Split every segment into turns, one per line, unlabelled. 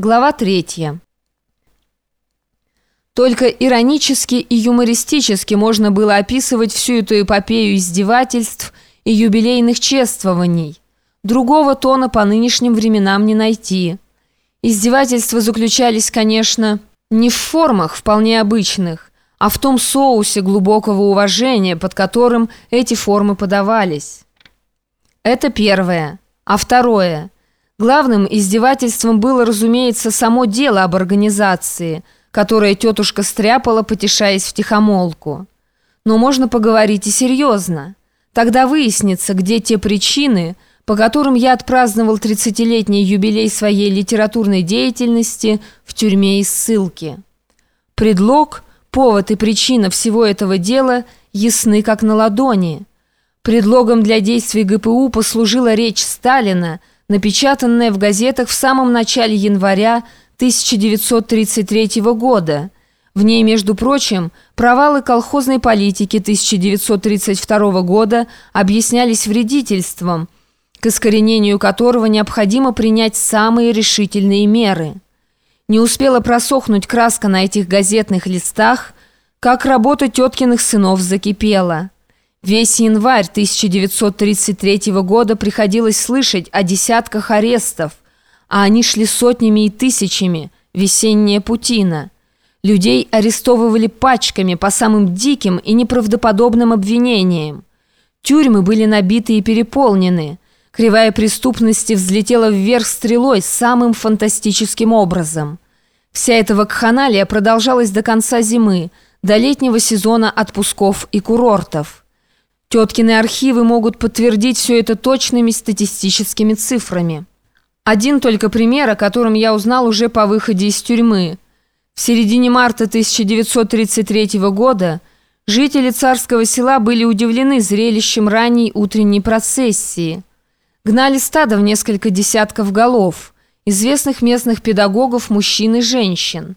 Глава третья. Только иронически и юмористически можно было описывать всю эту эпопею издевательств и юбилейных чествований. Другого тона по нынешним временам не найти. Издевательства заключались, конечно, не в формах вполне обычных, а в том соусе глубокого уважения, под которым эти формы подавались. Это первое. А второе. Главным издевательством было, разумеется, само дело об организации, которое тетушка стряпала, потешаясь тихомолку. Но можно поговорить и серьезно. Тогда выяснится, где те причины, по которым я отпраздновал 30-летний юбилей своей литературной деятельности в тюрьме и ссылке. Предлог – Повод и причина всего этого дела ясны как на ладони. Предлогом для действий ГПУ послужила речь Сталина, напечатанная в газетах в самом начале января 1933 года. В ней, между прочим, провалы колхозной политики 1932 года объяснялись вредительством, к искоренению которого необходимо принять самые решительные меры – не успела просохнуть краска на этих газетных листах, как работа теткиных сынов закипела. Весь январь 1933 года приходилось слышать о десятках арестов, а они шли сотнями и тысячами, весенняя путина. Людей арестовывали пачками по самым диким и неправдоподобным обвинениям. Тюрьмы были набиты и переполнены – Кривая преступности взлетела вверх стрелой самым фантастическим образом. Вся эта вакханалия продолжалась до конца зимы, до летнего сезона отпусков и курортов. Теткины архивы могут подтвердить все это точными статистическими цифрами. Один только пример, о котором я узнал уже по выходе из тюрьмы. В середине марта 1933 года жители царского села были удивлены зрелищем ранней утренней процессии – Гнали стадо в несколько десятков голов, известных местных педагогов, мужчин и женщин.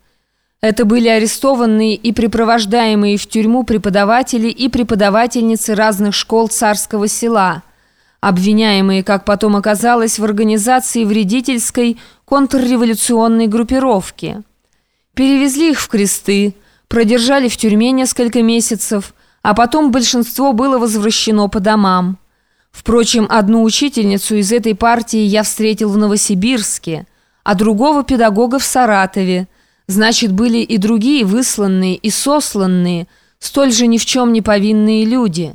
Это были арестованные и припровождаемые в тюрьму преподаватели и преподавательницы разных школ царского села, обвиняемые, как потом оказалось, в организации вредительской контрреволюционной группировки. Перевезли их в кресты, продержали в тюрьме несколько месяцев, а потом большинство было возвращено по домам. Впрочем, одну учительницу из этой партии я встретил в Новосибирске, а другого педагога в Саратове. Значит, были и другие высланные и сосланные, столь же ни в чем не повинные люди.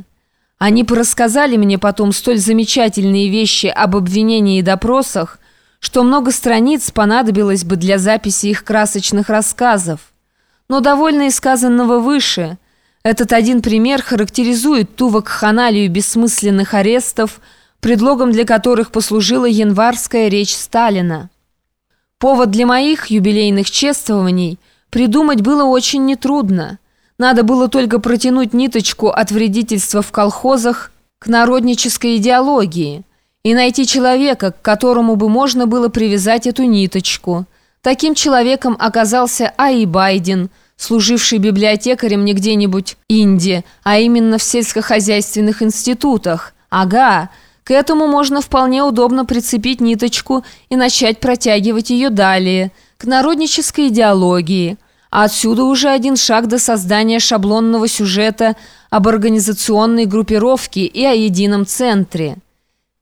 Они порассказали мне потом столь замечательные вещи об обвинении и допросах, что много страниц понадобилось бы для записи их красочных рассказов. Но довольно и сказанного выше – этот один пример характеризует ту вакханалию бессмысленных арестов, предлогом для которых послужила январская речь Сталина. Повод для моих юбилейных чествований придумать было очень нетрудно. Надо было только протянуть ниточку от вредительства в колхозах к народнической идеологии и найти человека, к которому бы можно было привязать эту ниточку. Таким человеком оказался Аи Байден – служивший библиотекарем не где-нибудь Индии, а именно в сельскохозяйственных институтах. Ага, к этому можно вполне удобно прицепить ниточку и начать протягивать ее далее, к народнической идеологии. А отсюда уже один шаг до создания шаблонного сюжета об организационной группировке и о едином центре.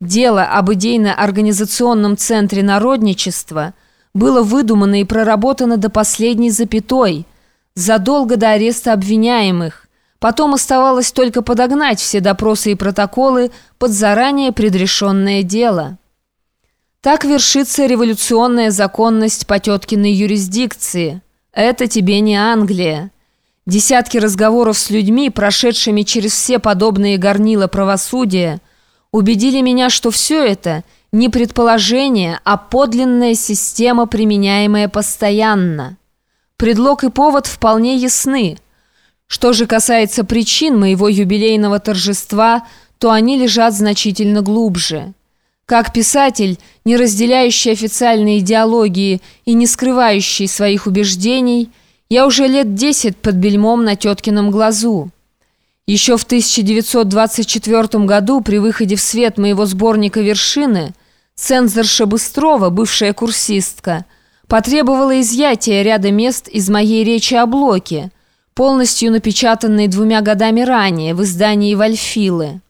Дело об идейно-организационном центре народничества было выдумано и проработано до последней запятой – задолго до ареста обвиняемых. Потом оставалось только подогнать все допросы и протоколы под заранее предрешенное дело. Так вершится революционная законность по теткиной юрисдикции. Это тебе не Англия. Десятки разговоров с людьми, прошедшими через все подобные горнила правосудия, убедили меня, что все это не предположение, а подлинная система, применяемая постоянно. Предлог и повод вполне ясны. Что же касается причин моего юбилейного торжества, то они лежат значительно глубже. Как писатель, не разделяющий официальные идеологии и не скрывающий своих убеждений, я уже лет десять под бельмом на теткином глазу. Еще в 1924 году при выходе в свет моего сборника «Вершины» цензорша Быстрова, бывшая курсистка, потребовала изъятия ряда мест из моей речи о Блоке, полностью напечатанной двумя годами ранее в издании «Вальфилы».